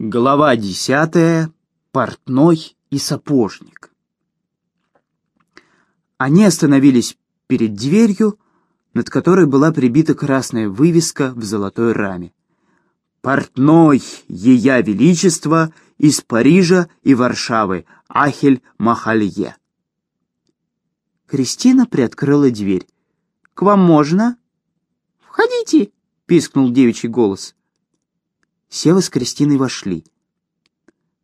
Глава десятая. Портной и сапожник. Они остановились перед дверью, над которой была прибита красная вывеска в золотой раме. «Портной Ея Величество из Парижа и Варшавы, Ахель Махалье». Кристина приоткрыла дверь. «К вам можно?» «Входите!» — пискнул девичий голос. Сева с Кристиной вошли.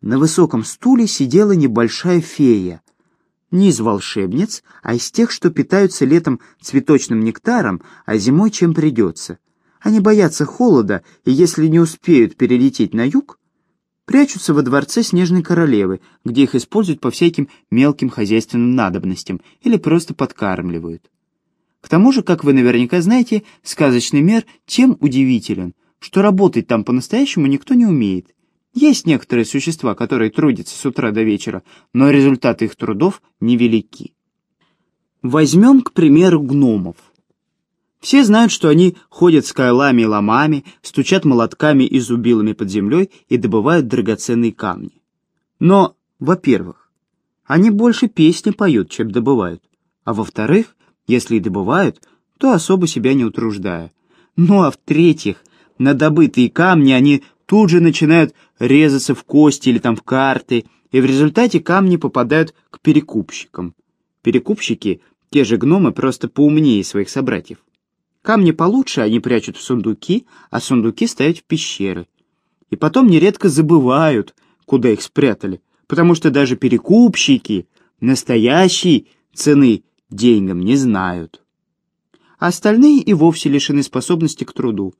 На высоком стуле сидела небольшая фея. Не из волшебниц, а из тех, что питаются летом цветочным нектаром, а зимой чем придется. Они боятся холода, и если не успеют перелететь на юг, прячутся во дворце Снежной Королевы, где их используют по всяким мелким хозяйственным надобностям или просто подкармливают. К тому же, как вы наверняка знаете, сказочный мир тем удивителен, что работать там по-настоящему никто не умеет. Есть некоторые существа, которые трудятся с утра до вечера, но результаты их трудов невелики. Возьмем, к примеру, гномов. Все знают, что они ходят с кайлами и ломами, стучат молотками и зубилами под землей и добывают драгоценные камни. Но, во-первых, они больше песни поют, чем добывают. А во-вторых, если и добывают, то особо себя не утруждая. Ну а в-третьих, на добытые камни они тут же начинают резаться в кости или там в карты, и в результате камни попадают к перекупщикам. Перекупщики, те же гномы, просто поумнее своих собратьев. Камни получше они прячут в сундуки, а сундуки ставят в пещеры. И потом нередко забывают, куда их спрятали, потому что даже перекупщики настоящей цены деньгам не знают. А остальные и вовсе лишены способности к труду.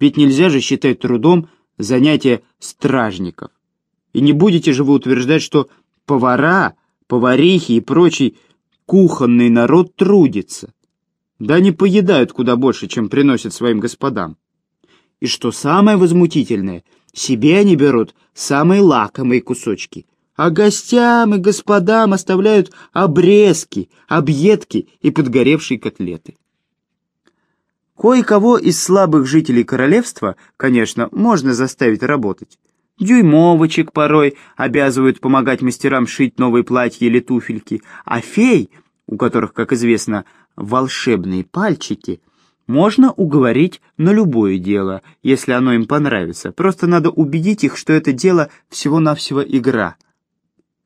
Ведь нельзя же считать трудом занятие стражников. И не будете же вы утверждать, что повара, поварихи и прочий кухонный народ трудится. Да они поедают куда больше, чем приносят своим господам. И что самое возмутительное, себе они берут самые лакомые кусочки, а гостям и господам оставляют обрезки, объедки и подгоревшие котлеты. Кое-кого из слабых жителей королевства, конечно, можно заставить работать. Дюймовочек порой обязывают помогать мастерам шить новые платья или туфельки, а фей, у которых, как известно, волшебные пальчики, можно уговорить на любое дело, если оно им понравится. Просто надо убедить их, что это дело всего-навсего игра.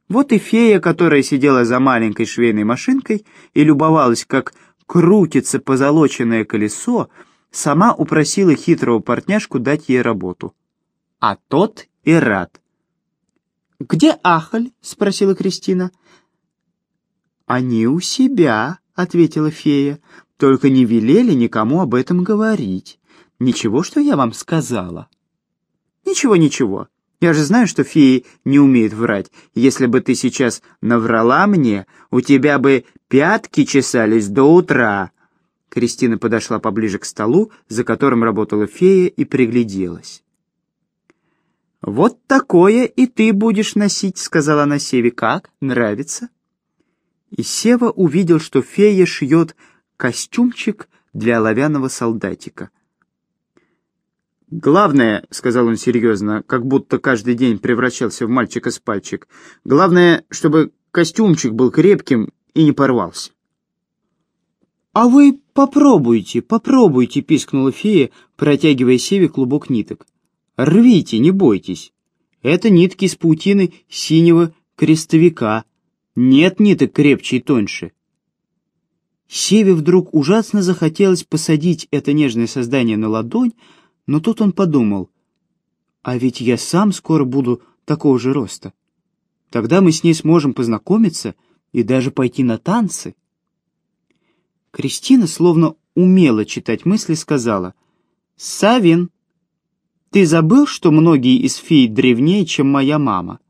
Вот и фея, которая сидела за маленькой швейной машинкой и любовалась, как крутится позолоченное колесо, сама упросила хитрого портняшку дать ей работу. А тот и рад. «Где Ахаль?» — спросила Кристина. «Они у себя», — ответила фея, — «только не велели никому об этом говорить. Ничего, что я вам сказала?» «Ничего, ничего. Я же знаю, что феи не умеют врать. Если бы ты сейчас наврала мне, у тебя бы пятки чесались до утра». Кристина подошла поближе к столу, за которым работала фея, и пригляделась. «Вот такое и ты будешь носить», — сказала она Севе. «Как? Нравится?» И Сева увидел, что фея шьет костюмчик для оловянного солдатика. «Главное», — сказал он серьезно, как будто каждый день превращался в мальчика с пальчик, «главное, чтобы костюмчик был крепким и не порвался». «А вы попробуйте, попробуйте», — пискнула фея, протягивая Севе клубок ниток. «Рвите, не бойтесь. Это нитки из паутины синего крестовика. Нет ниток крепче и тоньше». Севе вдруг ужасно захотелось посадить это нежное создание на ладонь, но тут он подумал, а ведь я сам скоро буду такого же роста. Тогда мы с ней сможем познакомиться и даже пойти на танцы. Кристина, словно умела читать мысли, сказала, «Савин, ты забыл, что многие из фей древнее, чем моя мама?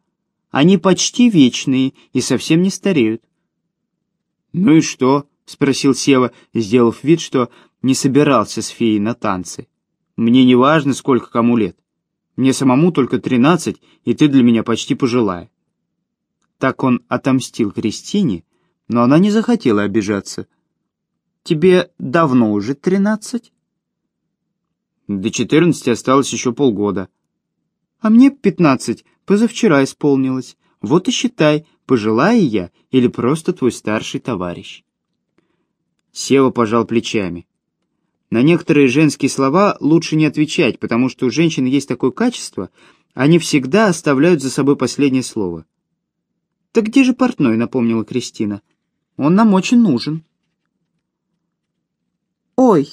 Они почти вечные и совсем не стареют». «Ну и что?» — спросил Сева, сделав вид, что не собирался с феей на танцы. Мне не важно, сколько кому лет. Мне самому только тринадцать, и ты для меня почти пожилая». Так он отомстил Кристине, но она не захотела обижаться. «Тебе давно уже тринадцать?» «До четырнадцати осталось еще полгода». А мне пятнадцать позавчера исполнилось. Вот и считай, пожилая я или просто твой старший товарищ. Сева пожал плечами. На некоторые женские слова лучше не отвечать, потому что у женщин есть такое качество, они всегда оставляют за собой последнее слово. «Так где же портной?» — напомнила Кристина. «Он нам очень нужен». «Ой,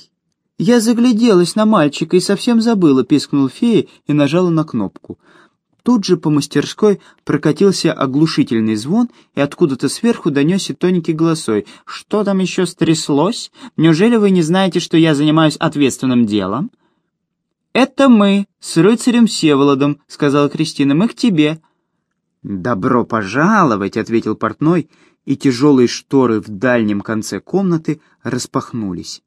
я загляделась на мальчика и совсем забыла», — пискнула фея и нажала на кнопку. Тут же по мастерской прокатился оглушительный звон, и откуда-то сверху донесся тоненький голосой. «Что там еще стряслось? Неужели вы не знаете, что я занимаюсь ответственным делом?» «Это мы, с рыцарем Всеволодом», — сказала Кристина. «Мы к тебе». «Добро пожаловать», — ответил портной, и тяжелые шторы в дальнем конце комнаты распахнулись.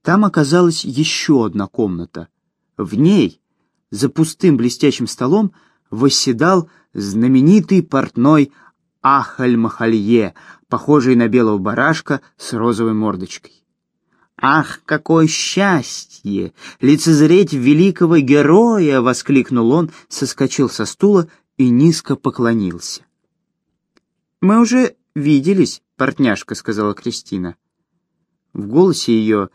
Там оказалась еще одна комната. В ней, за пустым блестящим столом, восседал знаменитый портной Ахаль-Махалье, похожий на белого барашка с розовой мордочкой. «Ах, какое счастье! Лицезреть великого героя!» — воскликнул он, соскочил со стула и низко поклонился. «Мы уже виделись, портняшка», — сказала Кристина. В голосе ее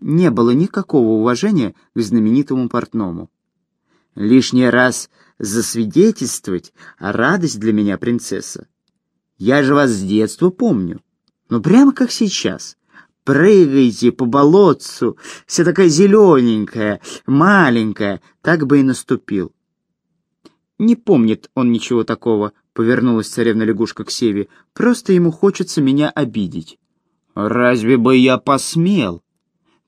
не было никакого уважения к знаменитому портному. «Лишний раз засвидетельствовать, а радость для меня, принцесса. Я же вас с детства помню. Ну, прямо как сейчас. Прыгайте по болотцу, вся такая зелененькая, маленькая, так бы и наступил. Не помнит он ничего такого, повернулась царевна-лягушка к Севе. Просто ему хочется меня обидеть. Разве бы я посмел?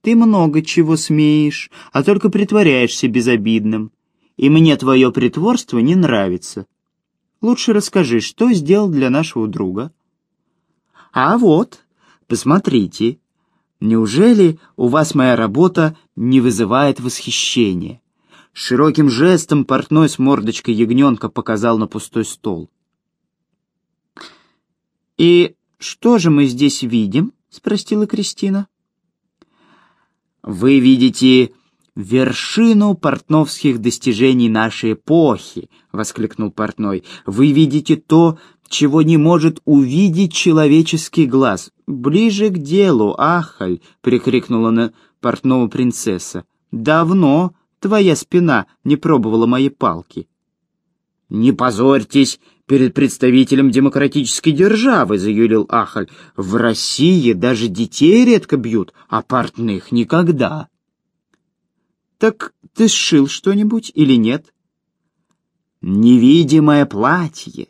Ты много чего смеешь, а только притворяешься безобидным и мне твое притворство не нравится. Лучше расскажи, что сделал для нашего друга?» «А вот, посмотрите, неужели у вас моя работа не вызывает восхищения?» Широким жестом портной с мордочкой ягненка показал на пустой стол. «И что же мы здесь видим?» — спросила Кристина. «Вы видите вершину портновских достижений нашей эпохи!» — воскликнул портной. «Вы видите то, чего не может увидеть человеческий глаз. Ближе к делу, Ахаль!» — прикрикнула на портного принцесса. «Давно твоя спина не пробовала мои палки». «Не позорьтесь перед представителем демократической державы», — заюлил Ахаль. «В России даже детей редко бьют, а портных никогда». «Так ты сшил что-нибудь или нет?» «Невидимое платье.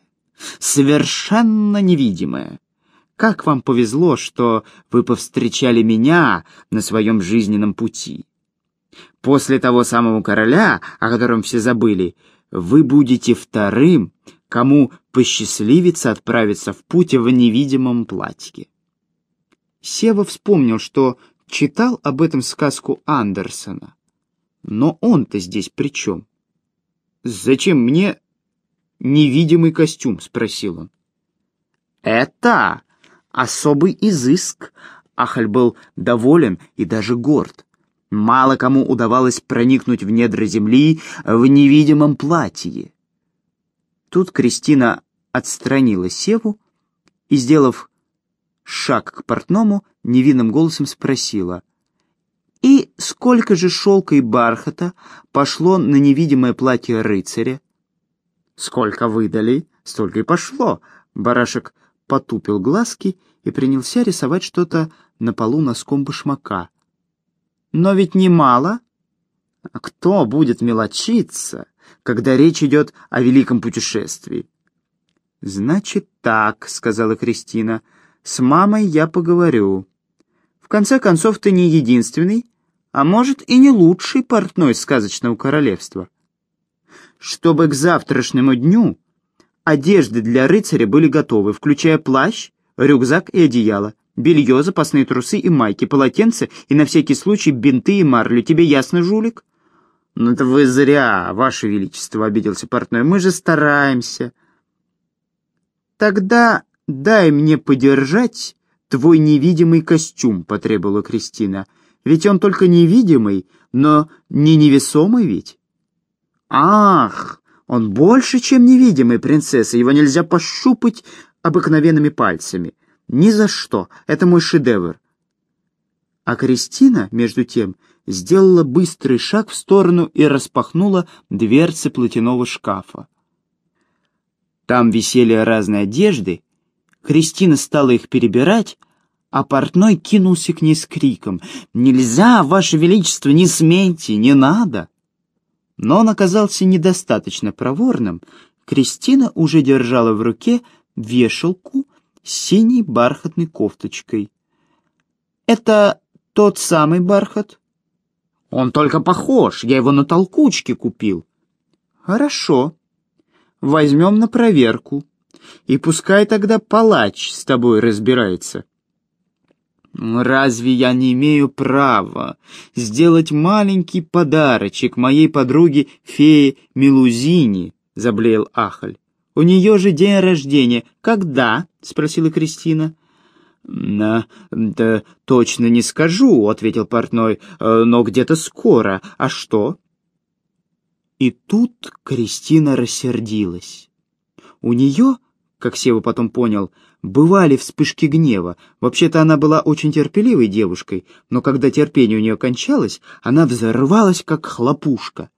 Совершенно невидимое. Как вам повезло, что вы повстречали меня на своем жизненном пути. После того самого короля, о котором все забыли, вы будете вторым, кому посчастливится отправиться в путь в невидимом платье». Сева вспомнил, что читал об этом сказку Андерсона. Но он-то здесь при чем? Зачем мне невидимый костюм? Спросил он. Это особый изыск. Ахаль был доволен и даже горд. Мало кому удавалось проникнуть в недра земли в невидимом платье. Тут Кристина отстранила Севу и, сделав шаг к портному, невинным голосом спросила, и сколько же шелка и бархата пошло на невидимое платье рыцаря? Сколько выдали, столько и пошло. Барашек потупил глазки и принялся рисовать что-то на полу носком башмака. Но ведь немало. Кто будет мелочиться, когда речь идет о великом путешествии? «Значит так», — сказала Кристина, — «с мамой я поговорю». В конце концов, ты не единственный, а может и не лучший портной сказочного королевства. Чтобы к завтрашнему дню одежды для рыцаря были готовы, включая плащ, рюкзак и одеяло, белье, запасные трусы и майки, полотенце и на всякий случай бинты и марлю. Тебе ясно, жулик? «Ну это вы зря, ваше величество», — обиделся портной. «Мы же стараемся». «Тогда дай мне подержать твой невидимый костюм», — потребовала Кристина. «Ведь он только невидимый, но не невесомый ведь». Ах, он больше, чем невидимый, принцесса. Его нельзя пощупать обыкновенными пальцами. Ни за что. Это мой шедевр. А Кристина, между тем, сделала быстрый шаг в сторону и распахнула дверцы платяного шкафа. Там висели разные одежды. Кристина стала их перебирать, а портной кинулся к ней с криком «Нельзя, Ваше Величество, не смейте, не надо!» Но он оказался недостаточно проворным. Кристина уже держала в руке вешалку с синей бархатной кофточкой. «Это тот самый бархат?» «Он только похож, я его на толкучке купил». «Хорошо, возьмем на проверку, и пускай тогда палач с тобой разбирается». «Разве я не имею права сделать маленький подарочек моей подруге фее Мелузине?» — заблеял Ахаль. «У нее же день рождения. Когда?» — спросила Кристина. «На, да точно не скажу», — ответил портной, — «но где-то скоро. А что?» И тут Кристина рассердилась. У нее, как Сева потом понял, — Бывали вспышки гнева. Вообще-то она была очень терпеливой девушкой, но когда терпение у нее кончалось, она взорвалась, как хлопушка.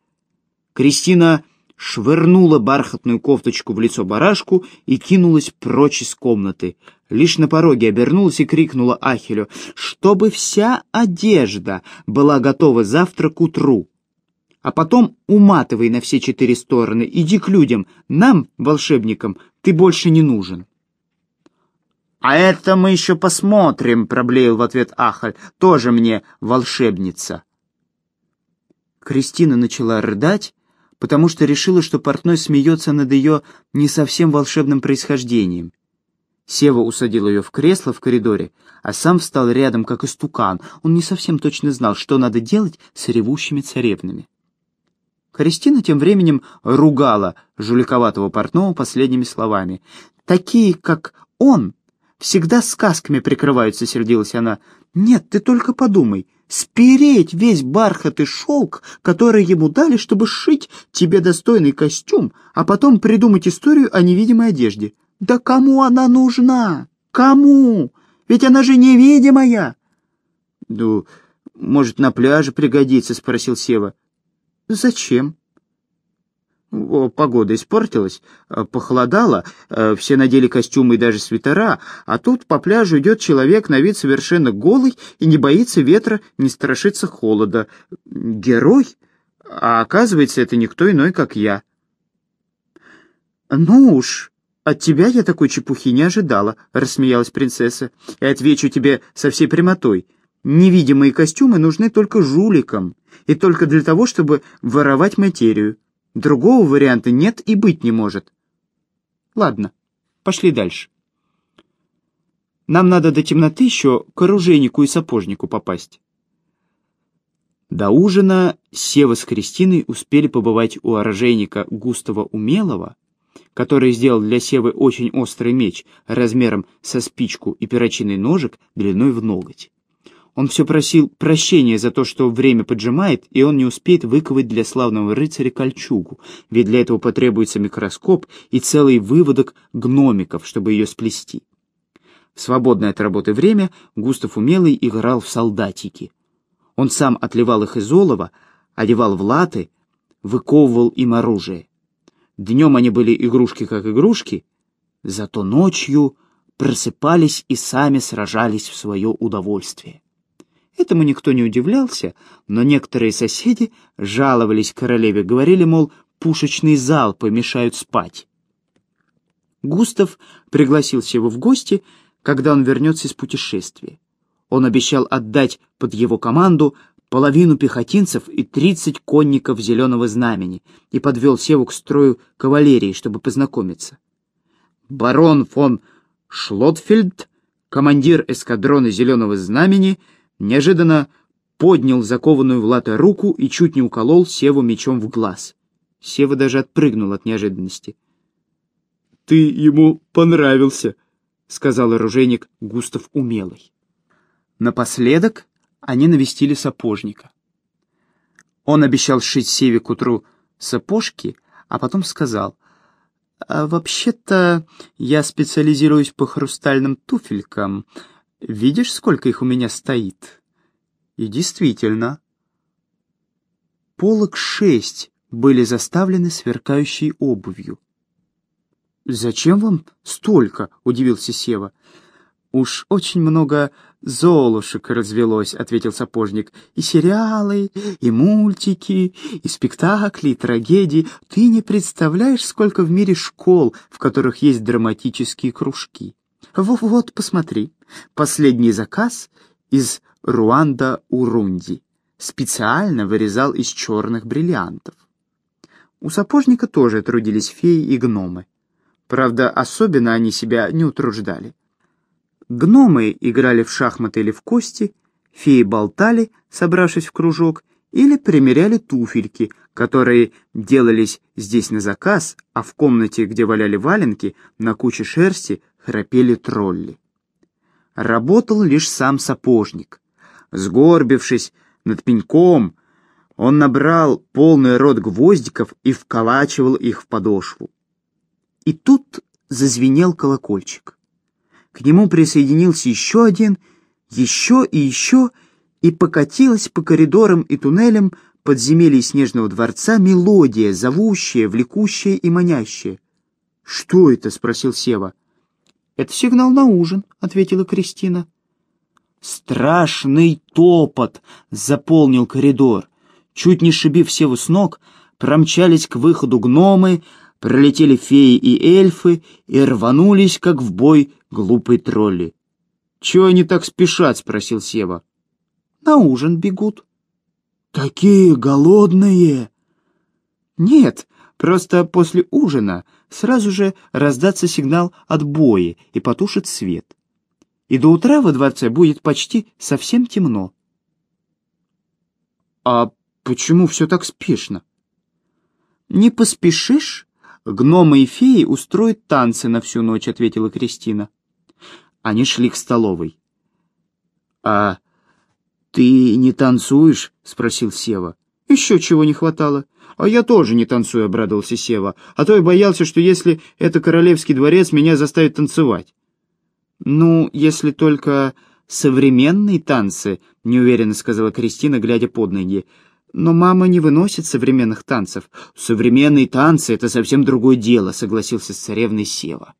Кристина швырнула бархатную кофточку в лицо барашку и кинулась прочь из комнаты. Лишь на пороге обернулась и крикнула Ахелю, чтобы вся одежда была готова завтра к утру. А потом уматывай на все четыре стороны, иди к людям, нам, волшебникам, ты больше не нужен. «А это мы еще посмотрим», — проблеял в ответ Ахаль. «Тоже мне волшебница». Кристина начала рыдать, потому что решила, что портной смеется над ее не совсем волшебным происхождением. Сева усадил ее в кресло в коридоре, а сам встал рядом, как истукан. Он не совсем точно знал, что надо делать с ревущими царевнами. Кристина тем временем ругала жуликоватого портного последними словами. «Такие, как он, Всегда сказками прикрываются, сердилась она. Нет, ты только подумай. Спереть весь бархат и шелк, который ему дали, чтобы сшить тебе достойный костюм, а потом придумать историю о невидимой одежде. Да кому она нужна? Кому? Ведь она же невидимая. Ну, может, на пляже пригодится, спросил Сева. Зачем? Погода испортилась, э, похолодало, э, все надели костюмы и даже свитера, а тут по пляжу идет человек на вид совершенно голый и не боится ветра, не страшится холода. Герой? А оказывается, это никто иной, как я. «Ну уж, от тебя я такой чепухи не ожидала», — рассмеялась принцесса. «И отвечу тебе со всей прямотой. Невидимые костюмы нужны только жуликам, и только для того, чтобы воровать материю». Другого варианта нет и быть не может. Ладно, пошли дальше. Нам надо до темноты еще к оружейнику и сапожнику попасть. До ужина Сева с Кристиной успели побывать у оружейника Густава Умелого, который сделал для Севы очень острый меч размером со спичку и перочинный ножик длиной в ноготь. Он все просил прощения за то, что время поджимает, и он не успеет выковать для славного рыцаря кольчугу, ведь для этого потребуется микроскоп и целый выводок гномиков, чтобы ее сплести. В свободное от работы время Густав Умелый играл в солдатики. Он сам отливал их из олова, одевал в латы, выковывал им оружие. Днем они были игрушки как игрушки, зато ночью просыпались и сами сражались в свое удовольствие. Этому никто не удивлялся, но некоторые соседи жаловались королеве, говорили, мол, пушечные залпы мешают спать. Густав пригласил его в гости, когда он вернется из путешествия. Он обещал отдать под его команду половину пехотинцев и тридцать конников Зеленого Знамени и подвел Севу к строю кавалерии, чтобы познакомиться. Барон фон Шлотфельд, командир эскадрона Зеленого Знамени, неожиданно поднял закованную в латы руку и чуть не уколол Севу мечом в глаз. Сева даже отпрыгнул от неожиданности. «Ты ему понравился», — сказал оружейник Густав Умелый. Напоследок они навестили сапожника. Он обещал сшить Севе к утру сапожки, а потом сказал, «А вообще-то я специализируюсь по хрустальным туфелькам. Видишь, сколько их у меня стоит?» И действительно, полок шесть были заставлены сверкающей обувью. «Зачем вам столько?» — удивился Сева. «Уж очень много золушек развелось», — ответил сапожник. «И сериалы, и мультики, и спектакли, и трагедии. Ты не представляешь, сколько в мире школ, в которых есть драматические кружки. Вот, посмотри, последний заказ из Руанда-Урунди. Специально вырезал из черных бриллиантов. У сапожника тоже трудились феи и гномы. Правда, особенно они себя не утруждали. Гномы играли в шахматы или в кости, феи болтали, собравшись в кружок, или примеряли туфельки, которые делались здесь на заказ, а в комнате, где валяли валенки, на куче шерсти храпели тролли. Работал лишь сам сапожник. Сгорбившись над пеньком, он набрал полный рот гвоздиков и вколачивал их в подошву. И тут зазвенел колокольчик. К нему присоединился еще один, еще и еще, и покатилась по коридорам и туннелям подземелья Снежного дворца мелодия, зовущая, влекущая и манящая. «Что это?» — спросил Сева. «Это сигнал на ужин», — ответила Кристина. Страшный топот заполнил коридор. Чуть не шибив Севу с ног, промчались к выходу гномы, пролетели феи и эльфы и рванулись, как в бой, глупые тролли. «Чего они так спешат?» — спросил Сева. «На ужин бегут». «Такие голодные!» «Нет, просто после ужина сразу же раздаться сигнал отбоя и потушит свет. И до утра во дворце будет почти совсем темно». «А почему все так спешно?» «Не поспешишь?» гномы и феи устроят танцы на всю ночь», — ответила Кристина. Они шли к столовой. «А ты не танцуешь?» — спросил Сева. «Еще чего не хватало». «А я тоже не танцую», — обрадовался Сева. «А то я боялся, что если это королевский дворец, меня заставят танцевать». «Ну, если только современные танцы», — неуверенно сказала Кристина, глядя под ноги. Но мама не выносит современных танцев. Современные танцы — это совсем другое дело, согласился с царевной Сева.